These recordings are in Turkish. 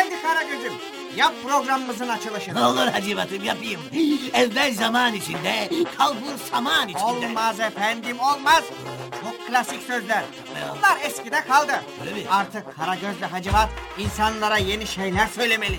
Haydi Karagöz'üm yap programımızın açılışını. Olur Hacivat'ım yapayım. Evvel zaman içinde, kalbur saman içinde. Olmaz efendim olmaz. Çok klasik sözler. Bunlar eskide kaldı. Öyle mi? Artık Karagöz ve Hacivat insanlara yeni şeyler söylemeli.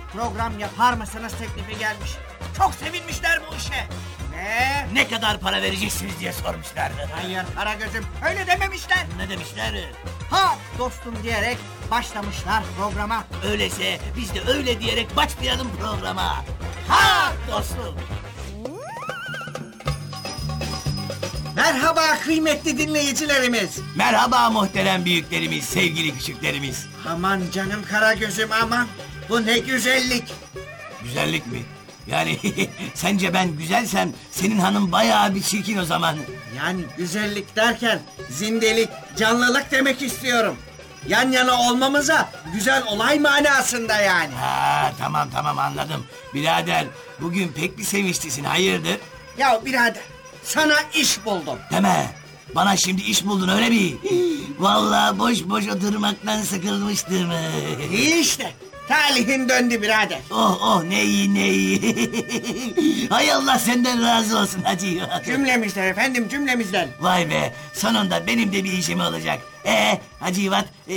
program yapar mısınız teklifi gelmiş. Çok sevinmişler bu işe. Ne? Ne kadar para vereceksiniz diye sormuşlardı. Hayır Karagöz'üm öyle dememişler. Ne demişler? Ha dostum diyerek başlamışlar programa. Öyleyse biz de öyle diyerek başlayalım programa. Ha dostum. Merhaba kıymetli dinleyicilerimiz. Merhaba muhterem büyüklerimiz, sevgili küçüklerimiz. Aman canım Karagöz'üm aman. Bu ne güzellik. Güzellik mi? Yani sence ben güzelsem senin hanım bayağı bir çirkin o zaman. Yani güzellik derken zindelik, canlılık demek istiyorum. Yan yana olmamıza güzel olay manasında yani. Ha tamam tamam anladım. Birader bugün pek bir sevinçlisin hayırdır? Ya birader sana iş buldum. Deme. Bana şimdi iş buldun öyle mi? Vallahi boş boş oturmaktan sıkılmıştım. İyi işte. Talihin döndü birader. Oh oh ne iyi ne iyi. Hay Allah senden razı olsun hacı. Cümlemizden efendim cümlemizden. Vay be sonunda benim de bir işim olacak. Ee Hacı İvat e,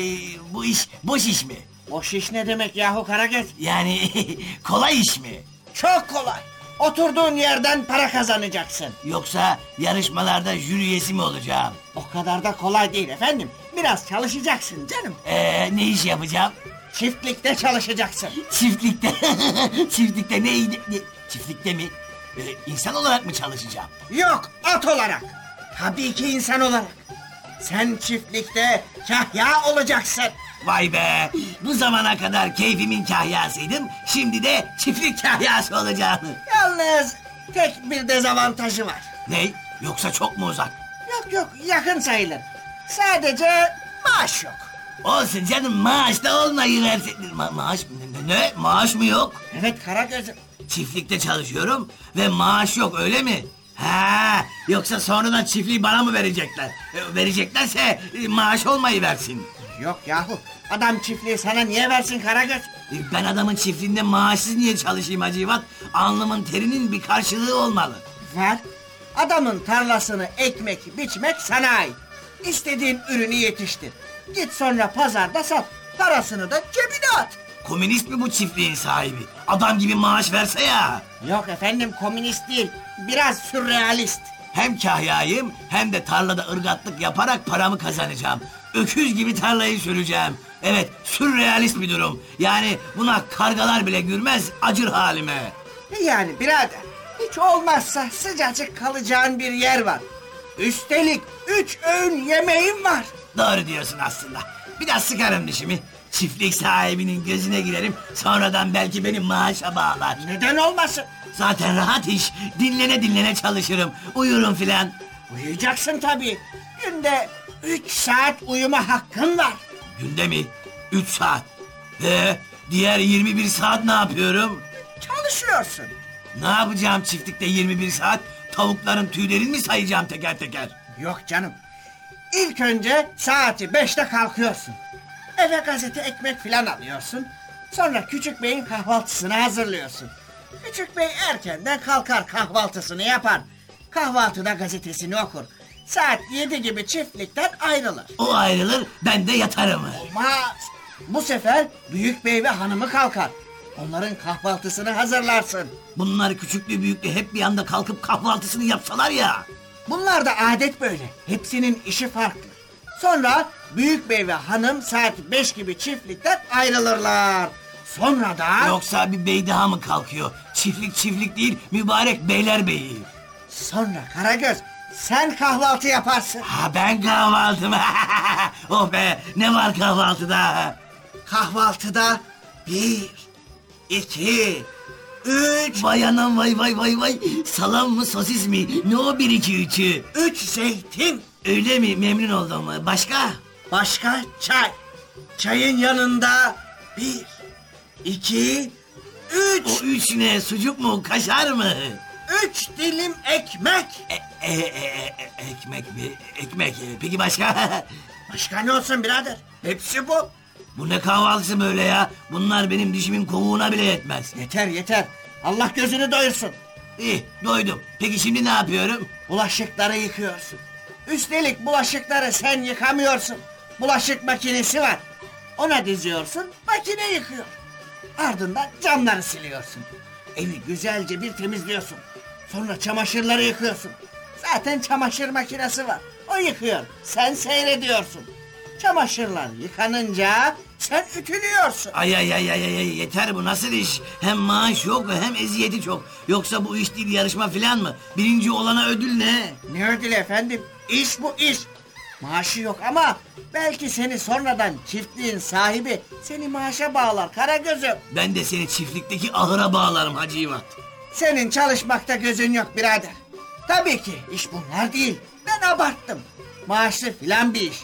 bu iş boş iş mi? Boş iş ne demek yahu Karagöz? Yani kolay iş mi? Çok kolay. Oturduğun yerden para kazanacaksın. Yoksa yarışmalarda jüri üyesi mi olacağım? O kadar da kolay değil efendim. Biraz çalışacaksın canım. Ee, ne iş yapacağım? Çiftlikte çalışacaksın. Çiftlikte. Çiftlikte ne, ne, Çiftlikte mi? Ee, insan olarak mı çalışacağım? Yok at olarak. Tabii ki insan olarak. Sen çiftlikte kahya olacaksın. Vay be! Bu zamana kadar keyfimin kahyasıydım. Şimdi de çiftlik kahyası olacağım. Yalnız tek bir dezavantajı var. Ne? Yoksa çok mu uzak? Yok yok yakın sayılır. Sadece maaş yok. Olsun canım maaş da olmayıverse... Ma maaş mı? Ne, ne? Maaş mı yok? Evet Karagöz'üm. Çiftlikte çalışıyorum ve maaş yok öyle mi? Ha, yoksa sonradan çiftliği bana mı verecekler? E, vereceklerse e, maaş olmayı versin. Yok yahu adam çiftliği sana niye versin Karagöz? E, ben adamın çiftliğinde maaşsız niye çalışayım Hacivat? Alnımın terinin bir karşılığı olmalı. Ver. Adamın tarlasını ekmek biçmek sana ait. İstediğin ürünü yetiştir. Git sonra pazarda sat. Parasını da cebine at. Komünist mi bu çiftliğin sahibi? Adam gibi maaş verse ya. Yok efendim komünist değil. Biraz sürrealist. Hem kahyayım hem de tarlada ırgatlık yaparak paramı kazanacağım. Öküz gibi tarlayı süreceğim. Evet, sürrealist bir durum. Yani buna kargalar bile gülmez acır halime. Yani birader hiç olmazsa sıcacık kalacağın bir yer var. Üstelik üç öğün yemeğin var. Doğru diyorsun aslında. Biraz sıkarım dişimi. Çiftlik sahibinin gözüne girerim. Sonradan belki benim maaşa bağlar. Neden olmasın? Zaten rahat iş. Dinlene dinlene çalışırım. Uyurum filan. Uyuyacaksın tabii. Günde üç saat uyuma hakkın var. Günde mi? Üç saat. Ve diğer 21 saat ne yapıyorum? Çalışıyorsun. Ne yapacağım çiftlikte 21 saat? Tavukların tüylerini mi sayacağım teker teker? Yok canım. İlk önce saati beşte kalkıyorsun. Eve gazete ekmek filan alıyorsun. Sonra küçük beyin kahvaltısını hazırlıyorsun. Küçük bey erkenden kalkar kahvaltısını yapar. Kahvaltıda gazetesini okur. Saat yedi gibi çiftlikten ayrılır. O ayrılır ben de yatarım. Olmaz. Bu sefer büyük bey ve hanımı kalkar. Onların kahvaltısını hazırlarsın. Bunlar küçüklü büyüklü hep bir anda kalkıp kahvaltısını yapsalar ya. Bunlar da adet böyle. Hepsinin işi farklı. Sonra büyük bey ve hanım saat beş gibi çiftlikten ayrılırlar. Sonra da... Yoksa bir bey daha mı kalkıyor? Çiftlik çiftlik değil mübarek beyler beyi. Sonra Karagöz sen kahvaltı yaparsın. Ha ben kahvaltım. oh be ne var kahvaltıda? Kahvaltıda bir, iki, üç, Vay anam vay vay vay vay. Salam mı sosis mi? Ne o bir iki üçü? üç zeytin. Öyle mi? Memnun oldum. Başka? Başka çay. Çayın yanında bir, iki, üç, O üç ne? Sucuk mu? Kaşar mı? üç dilim ekmek. E, e, e, e, ekmek mi? Ekmek. E, Peki başka? Başka ne olsun birader? Hepsi bu. Bu ne kahvaltısı böyle ya? Bunlar benim dişimin kovuğuna bile yetmez. Yeter yeter. Allah gözünü doyursun. İyi doydum. Peki şimdi ne yapıyorum? Bulaşıkları yıkıyorsun. Üstelik bulaşıkları sen yıkamıyorsun. Bulaşık makinesi var. Ona diziyorsun, makine yıkıyor. Ardından camları siliyorsun. Evi güzelce bir temizliyorsun. Sonra çamaşırları yıkıyorsun. Zaten çamaşır makinesi var. O yıkıyor. Sen seyrediyorsun. Çamaşırlar yıkanınca sen ütülüyorsun. Ay ay ay ay ay yeter bu nasıl iş? Hem maaş yok hem eziyeti çok. Yoksa bu iş değil yarışma filan mı? Birinci olana ödül ne? Ne ödül efendim? İş bu iş. Maaşı yok ama belki seni sonradan çiftliğin sahibi seni maaşa bağlar Karagöz'üm. Ben de seni çiftlikteki ahıra bağlarım Hacı İvat. Senin çalışmakta gözün yok birader. Tabii ki iş bunlar değil. Ben abarttım. Maaşlı filan bir iş.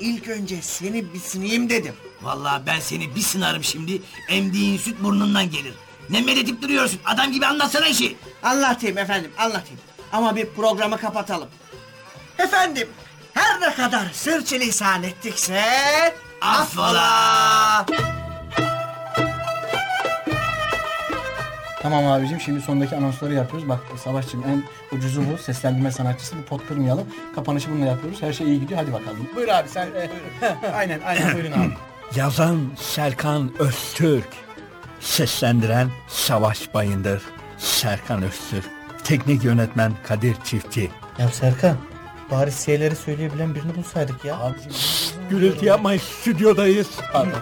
İlk önce seni bir sınayım dedim. Vallahi ben seni bir sınarım şimdi. Emdiğin süt burnundan gelir. Ne meletip duruyorsun? Adam gibi anlatsana işi. Anlatayım efendim anlatayım. Ama bir programı kapatalım. Efendim her ne kadar sürçülisan ettikse... Affola! Tamam abicim şimdi sondaki anonsları yapıyoruz. Bak Savaşçım en ucuzu bu. Seslendirme sanatçısı. Bir pot kırmayalım. Kapanışı bununla yapıyoruz. Her şey iyi gidiyor. Hadi bakalım. Buyur abi sen. e, aynen aynen buyurun abi. Yazan Serkan Öztürk. Seslendiren Savaş Bayındır. Serkan Öztürk. Teknik yönetmen Kadir Çiftçi. Ya Serkan bari şeyleri söyleyebilen birini bulsaydık ya. Gürültü yapmayın stüdyodayız. Pardon.